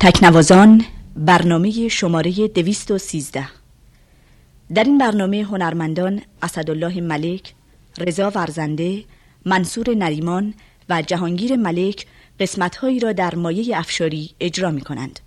تکنوازان برنامه شماره 213 در این برنامه هنرمندان اسدالله ملک، رضا ورزنده، منصور نریمان و جهانگیر ملک قسمتهایی را در مایه افشاری اجرا می کنند.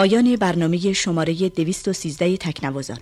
پایان برنامه شماره 213 تکنوازان.